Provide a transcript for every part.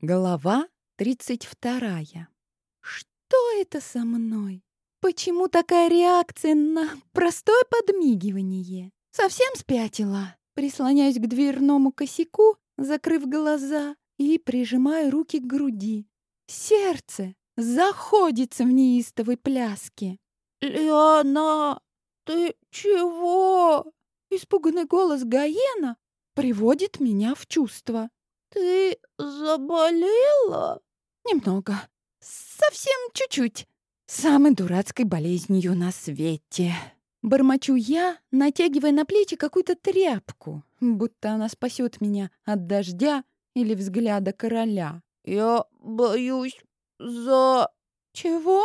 Глава 32. Что это со мной? Почему такая реакция на простое подмигивание? Совсем спятила? Прислоняюсь к дверному косяку, закрыв глаза, и прижимаю руки к груди. Сердце заходится в неистовой пляске. «Лиана, ты чего?» Испуганный голос Гаена приводит меня в чувство. «Ты заболела?» «Немного. Совсем чуть-чуть. Самой дурацкой болезнью на свете». Бормочу я, натягивая на плечи какую-то тряпку, будто она спасет меня от дождя или взгляда короля. «Я боюсь за...» «Чего?»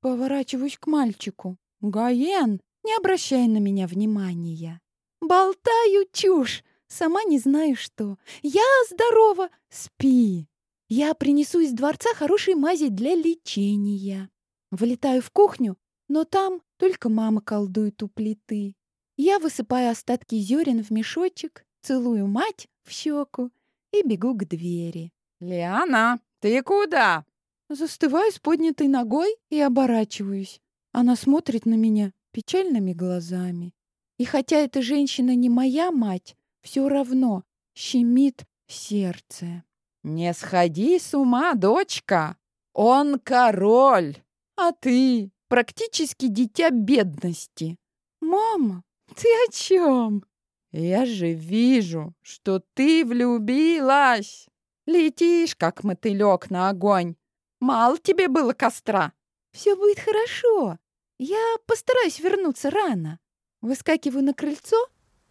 Поворачиваюсь к мальчику. «Гаен, не обращай на меня внимания. Болтаю чушь. Сама не знаю что. Я здорова. Спи. Я принесу из дворца хорошей мази для лечения. Вылетаю в кухню, но там только мама колдует у плиты. Я высыпаю остатки зерен в мешочек, целую мать в щеку и бегу к двери. «Лиана, ты куда?» Застываю с поднятой ногой и оборачиваюсь. Она смотрит на меня печальными глазами. И хотя эта женщина не моя мать, все равно щемит сердце. «Не сходи с ума, дочка! Он король, а ты практически дитя бедности!» «Мама, ты о чем?» «Я же вижу, что ты влюбилась! Летишь, как мотылек на огонь! Мало тебе было костра!» «Все будет хорошо. Я постараюсь вернуться рано». Выскакиваю на крыльцо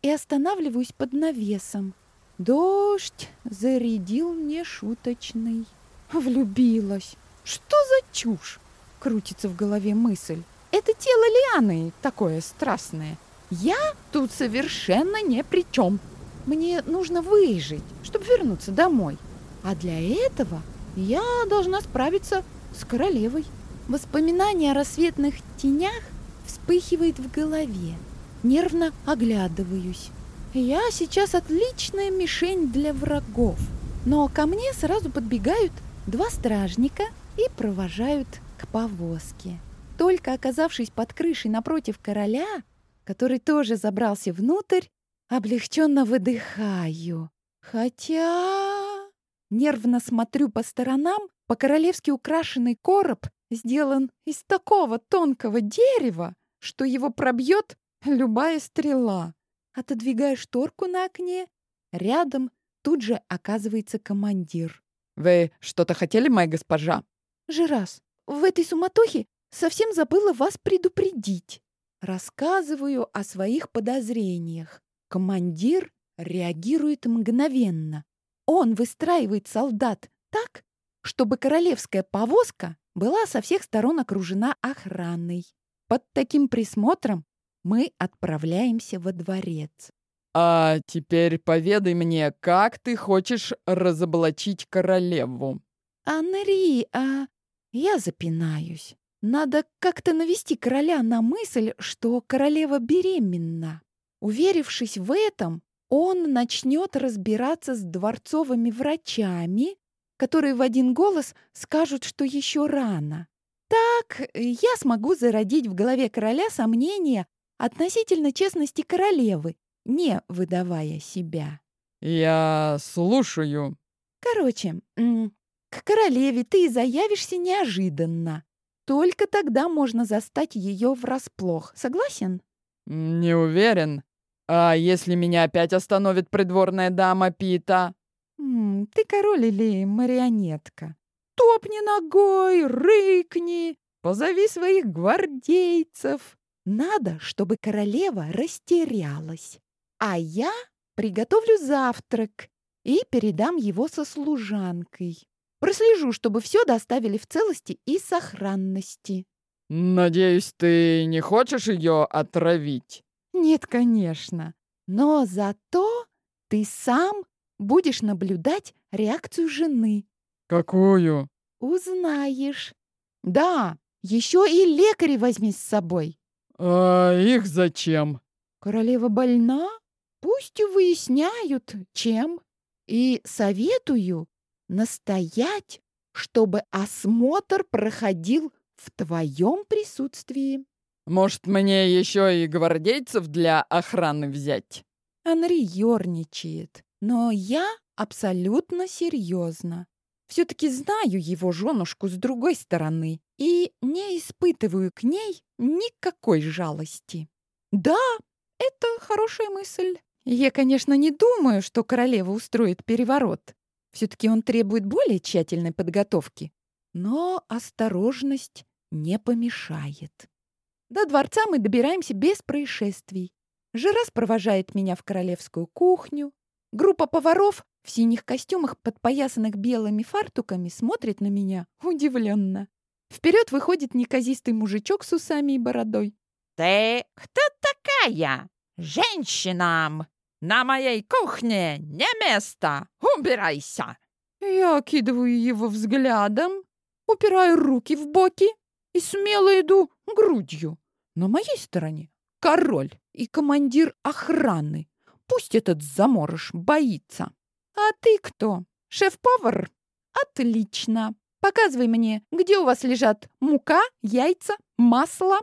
и останавливаюсь под навесом. Дождь зарядил нешуточный. Влюбилась. Что за чушь? Крутится в голове мысль. Это тело Лианы такое страстное. Я тут совершенно ни при чем. Мне нужно выжить, чтобы вернуться домой. А для этого я должна справиться с королевой. Воспоминание о рассветных тенях вспыхивает в голове. Нервно оглядываюсь. Я сейчас отличная мишень для врагов. Но ко мне сразу подбегают два стражника и провожают к повозке. Только оказавшись под крышей напротив короля, который тоже забрался внутрь, облегченно выдыхаю. Хотя... Нервно смотрю по сторонам, по-королевски украшенный короб сделан из такого тонкого дерева, что его пробьет Любая стрела. Отодвигая шторку на окне, рядом тут же оказывается командир. «Вы что-то хотели, моя госпожа?» «Жирас, в этой суматохе совсем забыла вас предупредить». Рассказываю о своих подозрениях. Командир реагирует мгновенно. Он выстраивает солдат так, чтобы королевская повозка была со всех сторон окружена охраной. Под таким присмотром мы отправляемся во дворец. «А теперь поведай мне, как ты хочешь разоблачить королеву?» «Анри, а...» Я запинаюсь. Надо как-то навести короля на мысль, что королева беременна. Уверившись в этом, он начнет разбираться с дворцовыми врачами, которые в один голос скажут, что еще рано. Так я смогу зародить в голове короля сомнения относительно честности королевы, не выдавая себя. «Я слушаю». «Короче, к королеве ты заявишься неожиданно. Только тогда можно застать ее врасплох. Согласен?» «Не уверен. А если меня опять остановит придворная дама Пита?» М «Ты король или марионетка? Топни ногой, рыкни, позови своих гвардейцев. Надо, чтобы королева растерялась. А я приготовлю завтрак и передам его со служанкой. Прослежу, чтобы все доставили в целости и сохранности. Надеюсь, ты не хочешь ее отравить? Нет, конечно. Но зато ты сам будешь наблюдать реакцию жены. Какую? Узнаешь. Да, еще и лекаря возьми с собой. «А их зачем?» «Королева больна? Пусть выясняют, чем. И советую настоять, чтобы осмотр проходил в твоем присутствии. Может, мне еще и гвардейцев для охраны взять? Анри ерничает, но я абсолютно серьезно. Все-таки знаю его женушку с другой стороны и не испытываю к ней никакой жалости. Да, это хорошая мысль. Я, конечно, не думаю, что королева устроит переворот. Все-таки он требует более тщательной подготовки. Но осторожность не помешает. До дворца мы добираемся без происшествий. Жирас провожает меня в королевскую кухню. Группа поваров в синих костюмах, подпоясанных белыми фартуками, смотрит на меня удивленно. Вперед выходит неказистый мужичок с усами и бородой. «Ты кто такая? Женщинам! На моей кухне не место! Убирайся!» Я окидываю его взглядом, упираю руки в боки и смело иду грудью. На моей стороне король и командир охраны. Пусть этот заморыш боится. А ты кто? Шеф-повар? Отлично. Показывай мне, где у вас лежат мука, яйца, масло.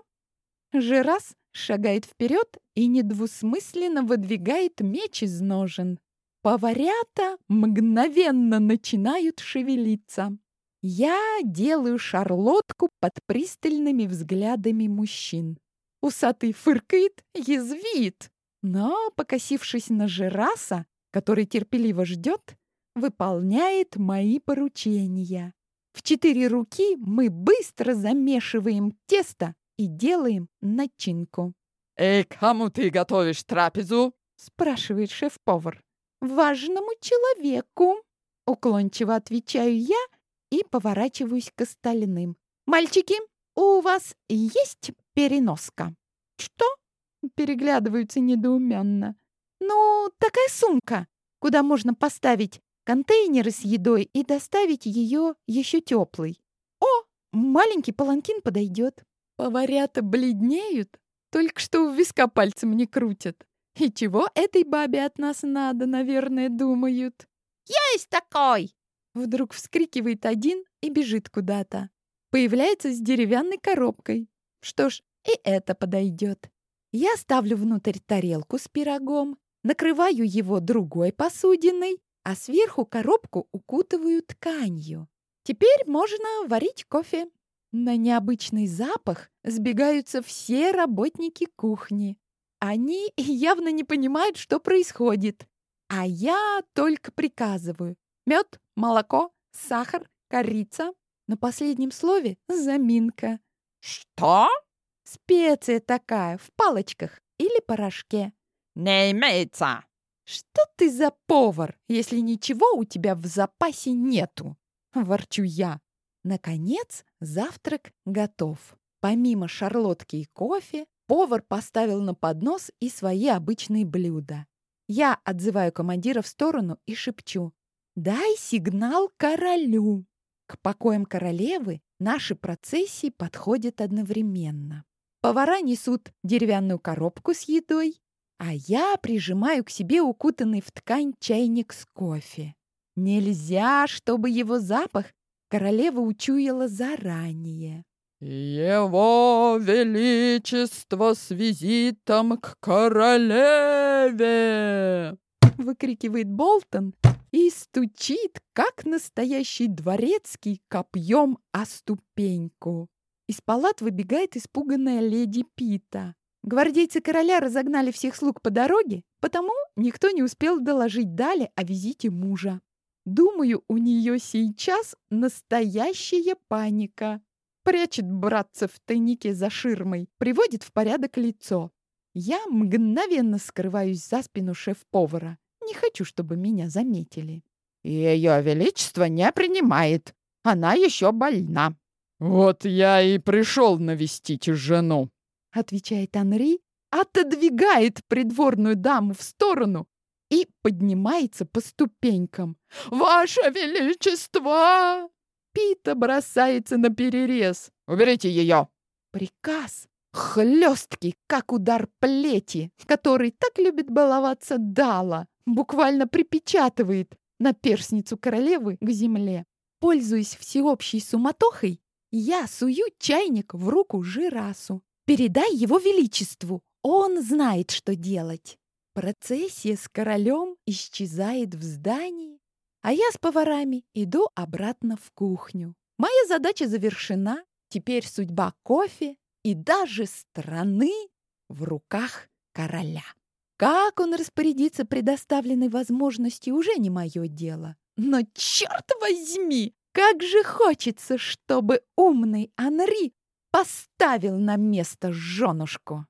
Жирас шагает вперед и недвусмысленно выдвигает меч из ножен. Поварята мгновенно начинают шевелиться. Я делаю шарлотку под пристальными взглядами мужчин. Усатый фыркает, язвит, но, покосившись на Жираса, который терпеливо ждет, выполняет мои поручения. В четыре руки мы быстро замешиваем тесто и делаем начинку. «Эй, кому ты готовишь трапезу?» — спрашивает шеф-повар. «Важному человеку», — уклончиво отвечаю я и поворачиваюсь к остальным. «Мальчики, у вас есть переноска?» «Что?» — переглядываются недоуменно. «Ну, такая сумка, куда можно поставить контейнеры с едой и доставить ее еще теплой. О, маленький паланкин подойдет». Поварята бледнеют, только что в виска пальцем не крутят. И чего этой бабе от нас надо, наверное, думают. «Есть такой!» Вдруг вскрикивает один и бежит куда-то. Появляется с деревянной коробкой. Что ж, и это подойдет. Я ставлю внутрь тарелку с пирогом, накрываю его другой посудиной, а сверху коробку укутываю тканью. Теперь можно варить кофе. На необычный запах сбегаются все работники кухни. Они явно не понимают, что происходит. А я только приказываю. Мед, молоко, сахар, корица. На последнем слове заминка. «Что?» Специя такая, в палочках или порошке. «Не имеется!» «Что ты за повар, если ничего у тебя в запасе нету?» Ворчу я. Наконец, завтрак готов. Помимо шарлотки и кофе, повар поставил на поднос и свои обычные блюда. Я отзываю командира в сторону и шепчу. «Дай сигнал королю!» К покоям королевы наши процессии подходят одновременно. Повара несут деревянную коробку с едой, а я прижимаю к себе укутанный в ткань чайник с кофе. Нельзя, чтобы его запах королева учуяла заранее. «Его Величество с визитом к королеве!» выкрикивает Болтон и стучит, как настоящий дворецкий, копьем о ступеньку. Из палат выбегает испуганная леди Пита. Гвардейцы короля разогнали всех слуг по дороге, потому никто не успел доложить Дале о визите мужа. Думаю, у нее сейчас настоящая паника. Прячет братца в тайнике за ширмой, приводит в порядок лицо. Я мгновенно скрываюсь за спину шеф-повара. Не хочу, чтобы меня заметили. Ее величество не принимает. Она еще больна. Вот я и пришел навестить жену. Отвечает Анри, отодвигает придворную даму в сторону и поднимается по ступенькам. «Ваше Величество!» Пита бросается на перерез. «Уберите ее!» Приказ хлесткий, как удар плети, который так любит баловаться Дала, буквально припечатывает. наперсницу королевы к земле. Пользуясь всеобщей суматохой, я сую чайник в руку Жирасу. «Передай его величеству, он знает, что делать». Процессия с королем исчезает в здании, а я с поварами иду обратно в кухню. Моя задача завершена, теперь судьба кофе и даже страны в руках короля. Как он распорядится предоставленной возможностью, уже не мое дело. Но черт возьми, как же хочется, чтобы умный Анри поставил на место женушку.